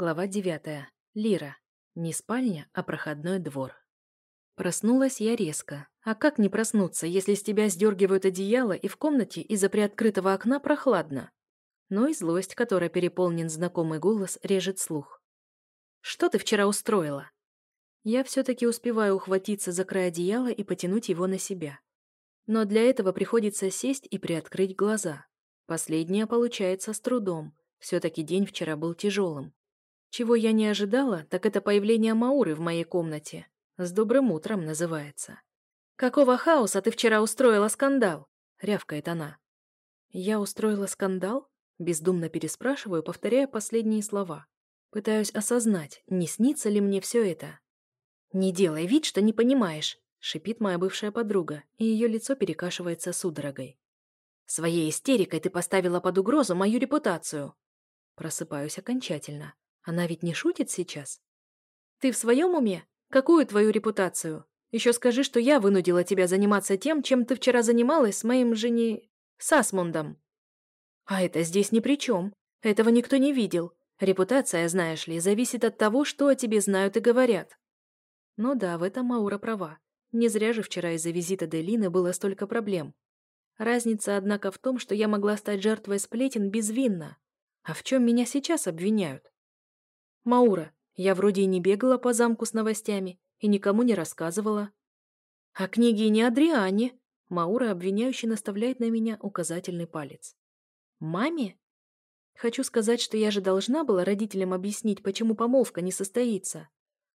Глава девятая. Лира. Не спальня, а проходной двор. Проснулась я резко. А как не проснуться, если с тебя сдергивают одеяло и в комнате из-за приоткрытого окна прохладно? Но и злость, которая переполнен знакомый голос, режет слух. «Что ты вчера устроила?» Я все-таки успеваю ухватиться за край одеяла и потянуть его на себя. Но для этого приходится сесть и приоткрыть глаза. Последнее получается с трудом. Все-таки день вчера был тяжелым. Чего я не ожидала, так это появление Мауры в моей комнате. С добрым утром называется. «Какого хаоса ты вчера устроила скандал?» — рявкает она. «Я устроила скандал?» — бездумно переспрашиваю, повторяя последние слова. Пытаюсь осознать, не снится ли мне все это. «Не делай вид, что не понимаешь», — шипит моя бывшая подруга, и ее лицо перекашивается судорогой. «Своей истерикой ты поставила под угрозу мою репутацию». Просыпаюсь окончательно. Она ведь не шутит сейчас? Ты в своем уме? Какую твою репутацию? Еще скажи, что я вынудила тебя заниматься тем, чем ты вчера занималась с моим жени... с Асмундом. А это здесь ни при чем. Этого никто не видел. Репутация, знаешь ли, зависит от того, что о тебе знают и говорят. Ну да, в этом Маура права. Не зря же вчера из-за визита Делины было столько проблем. Разница, однако, в том, что я могла стать жертвой сплетен безвинно. А в чем меня сейчас обвиняют? Маура, я вроде и не бегала по замку с новостями и никому не рассказывала. А княгине Адриане Маура обвиняюще наставляет на меня указательный палец. Маме? Хочу сказать, что я же должна была родителям объяснить, почему помолвка не состоится.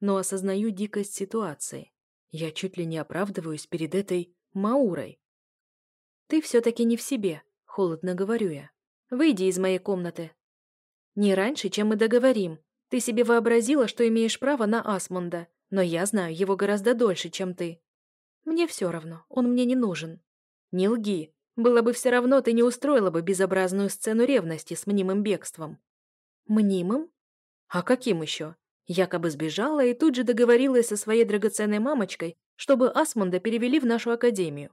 Но осознаю дикость ситуации. Я чуть ли не оправдываюсь перед этой Маурой. Ты все-таки не в себе, холодно говорю я. Выйди из моей комнаты. Не раньше, чем мы договорим, ты себе вообразила, что имеешь право на Асмунда, но я знаю его гораздо дольше, чем ты. Мне все равно, он мне не нужен. Не лги. Было бы все равно, ты не устроила бы безобразную сцену ревности с мнимым бегством. Мнимым? А каким еще? Якобы сбежала и тут же договорилась со своей драгоценной мамочкой, чтобы Асмунда перевели в нашу академию.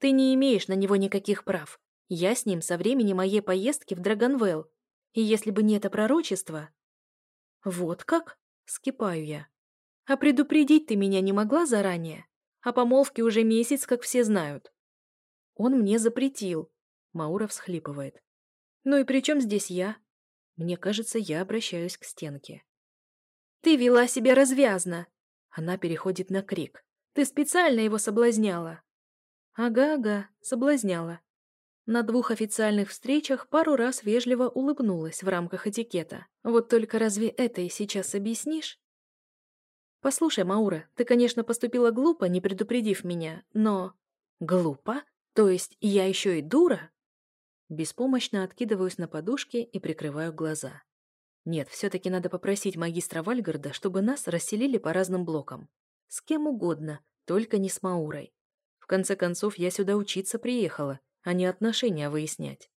Ты не имеешь на него никаких прав. Я с ним со времени моей поездки в Драгонвелл. И если бы не это пророчество, «Вот как?» — скипаю я. «А предупредить ты меня не могла заранее? А помолвки уже месяц, как все знают». «Он мне запретил», — Маура всхлипывает. «Ну и при чем здесь я?» Мне кажется, я обращаюсь к стенке. «Ты вела себя развязно!» Она переходит на крик. «Ты специально его соблазняла!» «Ага-ага, соблазняла. На двух официальных встречах пару раз вежливо улыбнулась в рамках этикета. Вот только разве это и сейчас объяснишь? Послушай, Маура, ты, конечно, поступила глупо, не предупредив меня, но... Глупо? То есть я еще и дура? Беспомощно откидываюсь на подушке и прикрываю глаза. Нет, все-таки надо попросить магистра Вальгарда, чтобы нас расселили по разным блокам. С кем угодно, только не с Маурой. В конце концов, я сюда учиться приехала, а не отношения выяснять.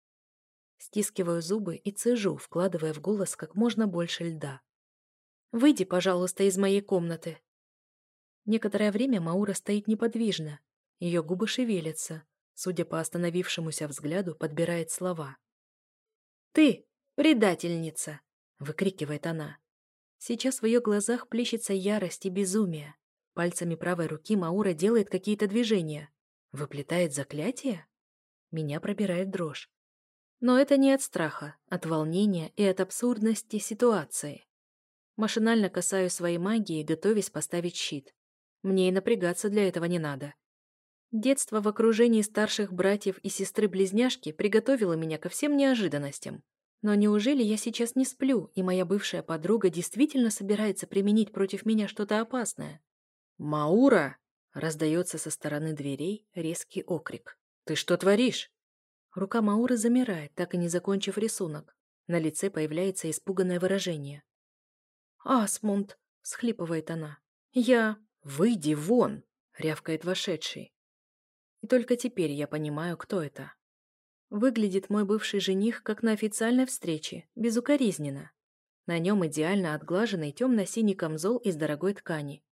Стискиваю зубы и цежу, вкладывая в голос как можно больше льда. «Выйди, пожалуйста, из моей комнаты». Некоторое время Маура стоит неподвижно. Ее губы шевелятся. Судя по остановившемуся взгляду, подбирает слова. «Ты предательница!» — выкрикивает она. Сейчас в ее глазах плещется ярость и безумие. Пальцами правой руки Маура делает какие-то движения. Выплетает заклятие? Меня пробирает дрожь. Но это не от страха, от волнения и от абсурдности ситуации. Машинально касаю своей магии, готовясь поставить щит. Мне и напрягаться для этого не надо. Детство в окружении старших братьев и сестры-близняшки приготовило меня ко всем неожиданностям. Но неужели я сейчас не сплю, и моя бывшая подруга действительно собирается применить против меня что-то опасное? «Маура!» — раздается со стороны дверей резкий окрик. «Ты что творишь?» Рука Мауры замирает, так и не закончив рисунок. На лице появляется испуганное выражение. «Асмунд!» — всхлипывает она. «Я...» «Выйди вон!» — рявкает вошедший. И только теперь я понимаю, кто это. Выглядит мой бывший жених, как на официальной встрече, безукоризненно. На нем идеально отглаженный темно-синий камзол из дорогой ткани.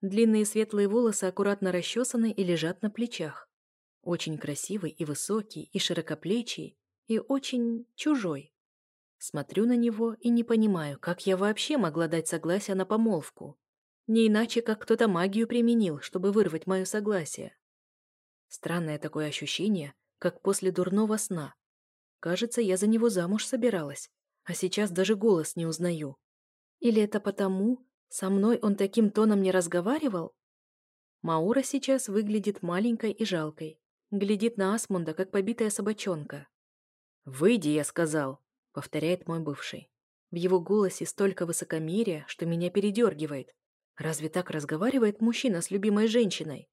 Длинные светлые волосы аккуратно расчесаны и лежат на плечах. Очень красивый и высокий, и широкоплечий, и очень чужой. Смотрю на него и не понимаю, как я вообще могла дать согласие на помолвку. Не иначе, как кто-то магию применил, чтобы вырвать мое согласие. Странное такое ощущение, как после дурного сна. Кажется, я за него замуж собиралась, а сейчас даже голос не узнаю. Или это потому, со мной он таким тоном не разговаривал? Маура сейчас выглядит маленькой и жалкой. Глядит на Асмунда, как побитая собачонка. «Выйди», — я сказал, — повторяет мой бывший. В его голосе столько высокомерия, что меня передергивает. Разве так разговаривает мужчина с любимой женщиной?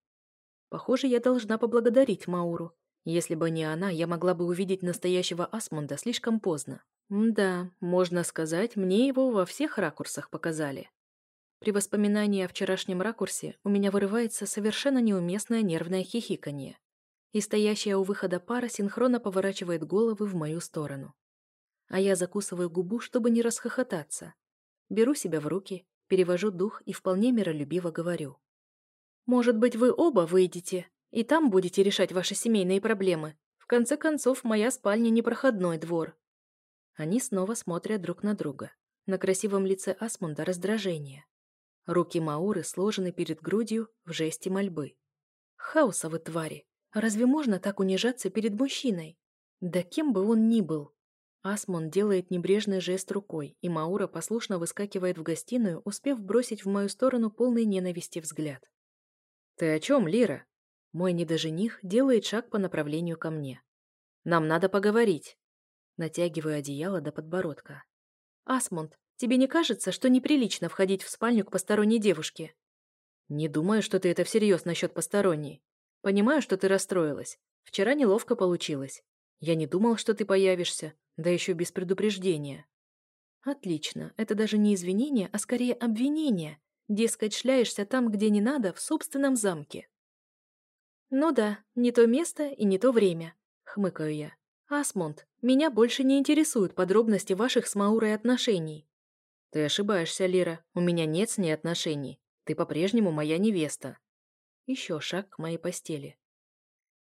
Похоже, я должна поблагодарить Мауру. Если бы не она, я могла бы увидеть настоящего Асмунда слишком поздно. да, можно сказать, мне его во всех ракурсах показали. При воспоминании о вчерашнем ракурсе у меня вырывается совершенно неуместное нервное хихиканье. И стоящая у выхода пара синхронно поворачивает головы в мою сторону. А я закусываю губу, чтобы не расхохотаться. Беру себя в руки, перевожу дух и вполне миролюбиво говорю. «Может быть, вы оба выйдете, и там будете решать ваши семейные проблемы. В конце концов, моя спальня не проходной двор». Они снова смотрят друг на друга. На красивом лице Асмунда раздражение. Руки Мауры сложены перед грудью в жесте мольбы. Хаосовы твари! Разве можно так унижаться перед мужчиной? Да кем бы он ни был. Асмон делает небрежный жест рукой, и Маура послушно выскакивает в гостиную, успев бросить в мою сторону полный ненависти взгляд. «Ты о чем, Лира?» Мой недожених делает шаг по направлению ко мне. «Нам надо поговорить». Натягиваю одеяло до подбородка. «Асмунд, Тебе не кажется, что неприлично входить в спальню к посторонней девушке? Не думаю, что ты это всерьез насчет посторонней. Понимаю, что ты расстроилась. Вчера неловко получилось. Я не думал, что ты появишься, да еще без предупреждения. Отлично. Это даже не извинение, а скорее обвинение. Дескать, шляешься там, где не надо, в собственном замке. Ну да, не то место и не то время, хмыкаю я. Асмунд, меня больше не интересуют подробности ваших с Маурой отношений. «Ты ошибаешься, Лира. У меня нет с ней отношений. Ты по-прежнему моя невеста». Еще шаг к моей постели.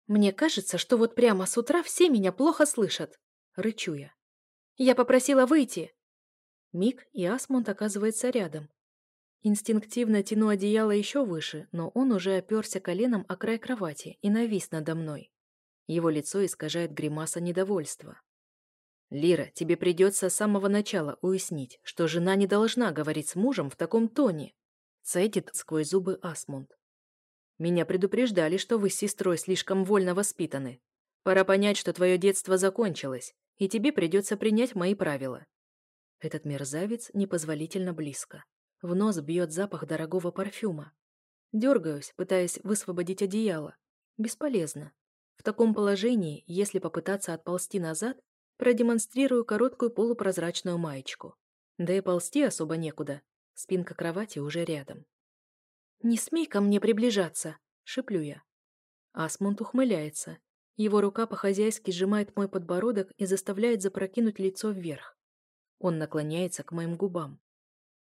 «Мне кажется, что вот прямо с утра все меня плохо слышат», — рычу я. «Я попросила выйти». Мик и Асмунд оказывается рядом. Инстинктивно тяну одеяло еще выше, но он уже оперся коленом о край кровати и навис надо мной. Его лицо искажает гримаса недовольства. «Лира, тебе придется с самого начала уяснить, что жена не должна говорить с мужем в таком тоне», цедит сквозь зубы Асмунд. «Меня предупреждали, что вы с сестрой слишком вольно воспитаны. Пора понять, что твое детство закончилось, и тебе придется принять мои правила». Этот мерзавец непозволительно близко. В нос бьет запах дорогого парфюма. Дергаюсь, пытаясь высвободить одеяло. Бесполезно. В таком положении, если попытаться отползти назад, Продемонстрирую короткую полупрозрачную маечку. Да и ползти особо некуда. Спинка кровати уже рядом. «Не смей ко мне приближаться!» — шеплю я. Асмунд ухмыляется. Его рука по-хозяйски сжимает мой подбородок и заставляет запрокинуть лицо вверх. Он наклоняется к моим губам.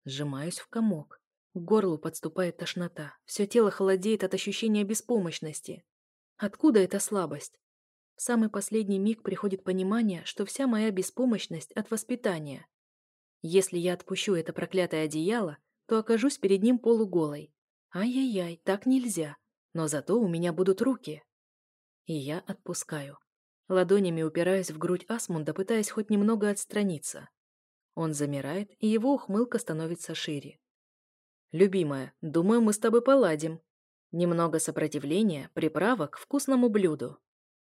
Сжимаюсь в комок. К горлу подступает тошнота. Все тело холодеет от ощущения беспомощности. Откуда эта слабость? В самый последний миг приходит понимание, что вся моя беспомощность от воспитания. Если я отпущу это проклятое одеяло, то окажусь перед ним полуголой. Ай-яй-яй, так нельзя. Но зато у меня будут руки. И я отпускаю. Ладонями упираюсь в грудь Асмунда, пытаясь хоть немного отстраниться. Он замирает, и его ухмылка становится шире. «Любимая, думаю, мы с тобой поладим. Немного сопротивления, приправок к вкусному блюду.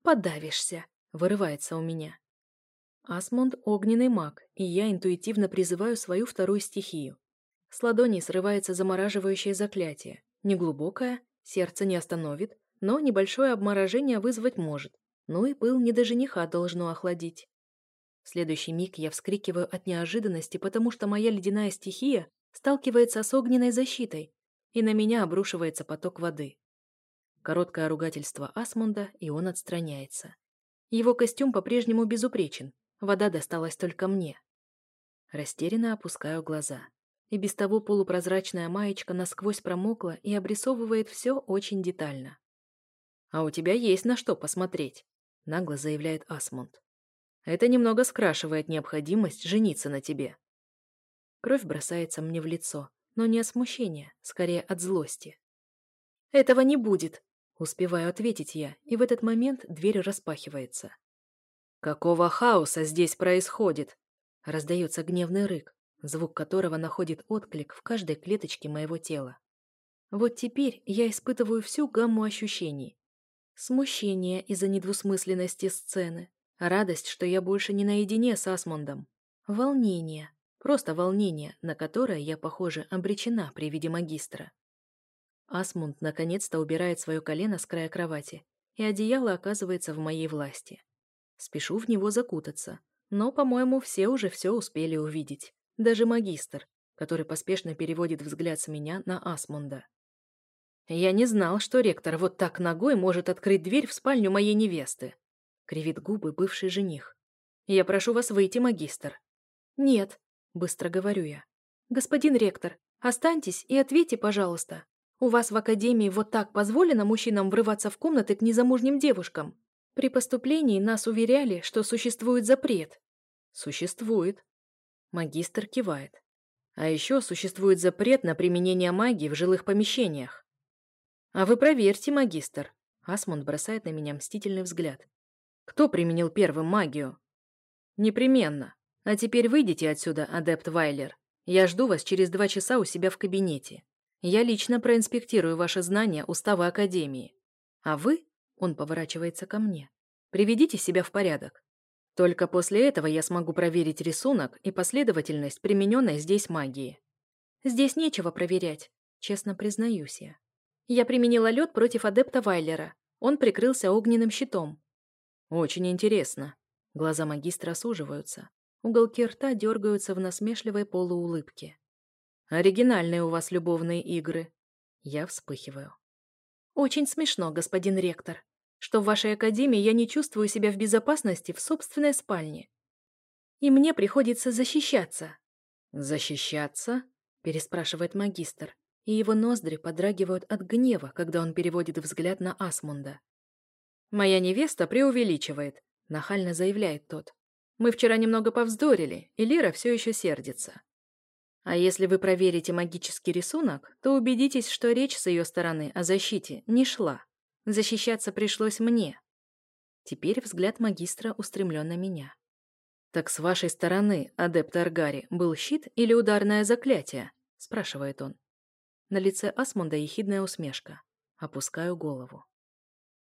«Подавишься», — вырывается у меня. Асмунд — огненный маг, и я интуитивно призываю свою вторую стихию. С ладони срывается замораживающее заклятие. Неглубокое, сердце не остановит, но небольшое обморожение вызвать может. Ну и пыл не до жениха должно охладить. В следующий миг я вскрикиваю от неожиданности, потому что моя ледяная стихия сталкивается с огненной защитой, и на меня обрушивается поток воды. Короткое ругательство Асмунда, и он отстраняется. Его костюм по-прежнему безупречен, вода досталась только мне. Растерянно опускаю глаза. И без того полупрозрачная маечка насквозь промокла и обрисовывает все очень детально. «А у тебя есть на что посмотреть», — нагло заявляет Асмунд. Это немного скрашивает необходимость жениться на тебе. Кровь бросается мне в лицо, но не от смущения, скорее от злости. «Этого не будет!» Успеваю ответить я, и в этот момент дверь распахивается. «Какого хаоса здесь происходит?» Раздается гневный рык, звук которого находит отклик в каждой клеточке моего тела. Вот теперь я испытываю всю гамму ощущений. Смущение из-за недвусмысленности сцены, радость, что я больше не наедине с Асмондом, волнение, просто волнение, на которое я, похоже, обречена при виде магистра. Асмунд наконец-то убирает свое колено с края кровати, и одеяло оказывается в моей власти. Спешу в него закутаться, но, по-моему, все уже все успели увидеть, даже магистр, который поспешно переводит взгляд с меня на Асмунда. «Я не знал, что ректор вот так ногой может открыть дверь в спальню моей невесты», — кривит губы бывший жених. «Я прошу вас выйти, магистр». «Нет», — быстро говорю я. «Господин ректор, останьтесь и ответьте, пожалуйста. У вас в академии вот так позволено мужчинам врываться в комнаты к незамужним девушкам? При поступлении нас уверяли, что существует запрет». «Существует». Магистр кивает. «А еще существует запрет на применение магии в жилых помещениях. «А вы проверьте, магистр». Асмунд бросает на меня мстительный взгляд. «Кто применил первым магию?» «Непременно. А теперь выйдите отсюда, адепт Вайлер. Я жду вас через два часа у себя в кабинете. Я лично проинспектирую ваши знания устава Академии. А вы, он поворачивается ко мне, приведите себя в порядок. Только после этого я смогу проверить рисунок и последовательность примененной здесь магии. Здесь нечего проверять, честно признаюсь я. Я применила лед против адепта Вайлера. Он прикрылся огненным щитом. Очень интересно. Глаза магистра суживаются. Уголки рта дергаются в насмешливой полуулыбке. Оригинальные у вас любовные игры. Я вспыхиваю. Очень смешно, господин ректор, что в вашей академии я не чувствую себя в безопасности в собственной спальне. И мне приходится защищаться. Защищаться? Переспрашивает магистр и его ноздри подрагивают от гнева, когда он переводит взгляд на Асмунда. «Моя невеста преувеличивает», — нахально заявляет тот. «Мы вчера немного повздорили, и Лира все еще сердится. А если вы проверите магический рисунок, то убедитесь, что речь с ее стороны о защите не шла. Защищаться пришлось мне». Теперь взгляд магистра устремлен на меня. «Так с вашей стороны, адепт Аргари, был щит или ударное заклятие?» – спрашивает он. На лице Асмунда ехидная усмешка. Опускаю голову.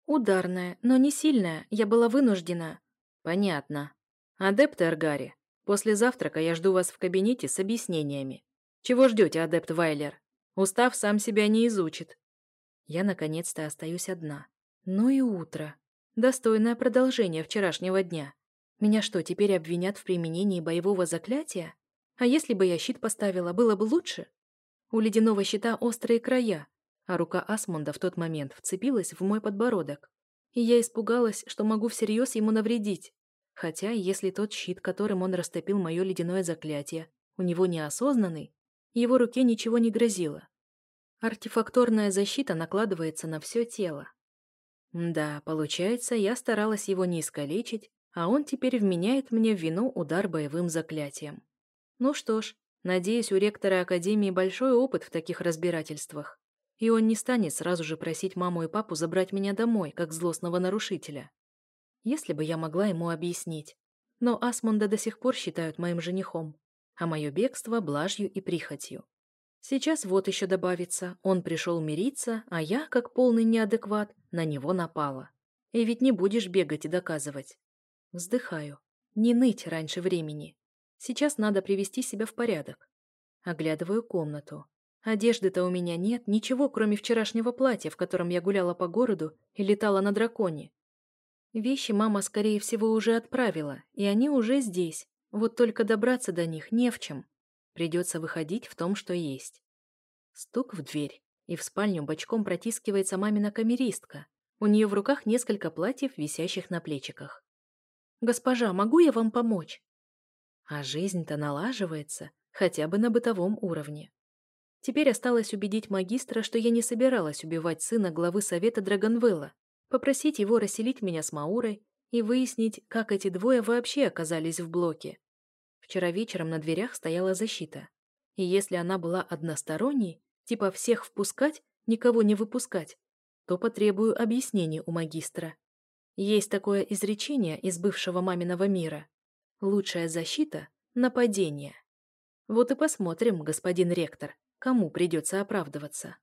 «Ударная, но не сильная. Я была вынуждена». «Понятно. Адепт Эргари, после завтрака я жду вас в кабинете с объяснениями. Чего ждете, адепт Вайлер? Устав сам себя не изучит». Я наконец-то остаюсь одна. Ну и утро. Достойное продолжение вчерашнего дня. Меня что, теперь обвинят в применении боевого заклятия? А если бы я щит поставила, было бы лучше? У ледяного щита острые края, а рука Асмунда в тот момент вцепилась в мой подбородок. И я испугалась, что могу всерьез ему навредить. Хотя, если тот щит, которым он растопил мое ледяное заклятие, у него неосознанный, его руке ничего не грозило. Артефакторная защита накладывается на все тело. Да, получается, я старалась его не искалечить, а он теперь вменяет мне в вину удар боевым заклятием. Ну что ж, Надеюсь, у ректора Академии большой опыт в таких разбирательствах, и он не станет сразу же просить маму и папу забрать меня домой, как злостного нарушителя. Если бы я могла ему объяснить. Но Асмунда до сих пор считают моим женихом, а мое бегство – блажью и прихотью. Сейчас вот еще добавится, он пришел мириться, а я, как полный неадекват, на него напала. И ведь не будешь бегать и доказывать. Вздыхаю. Не ныть раньше времени. Сейчас надо привести себя в порядок. Оглядываю комнату. Одежды-то у меня нет, ничего, кроме вчерашнего платья, в котором я гуляла по городу и летала на драконе. Вещи мама, скорее всего, уже отправила, и они уже здесь. Вот только добраться до них не в чем. Придется выходить в том, что есть. Стук в дверь, и в спальню бочком протискивается мамина камеристка. У нее в руках несколько платьев, висящих на плечиках. «Госпожа, могу я вам помочь?» А жизнь-то налаживается, хотя бы на бытовом уровне. Теперь осталось убедить магистра, что я не собиралась убивать сына главы совета Драгонвелла, попросить его расселить меня с Маурой и выяснить, как эти двое вообще оказались в блоке. Вчера вечером на дверях стояла защита. И если она была односторонней, типа всех впускать, никого не выпускать, то потребую объяснений у магистра. Есть такое изречение из бывшего маминого мира. Лучшая защита – нападение. Вот и посмотрим, господин ректор, кому придется оправдываться.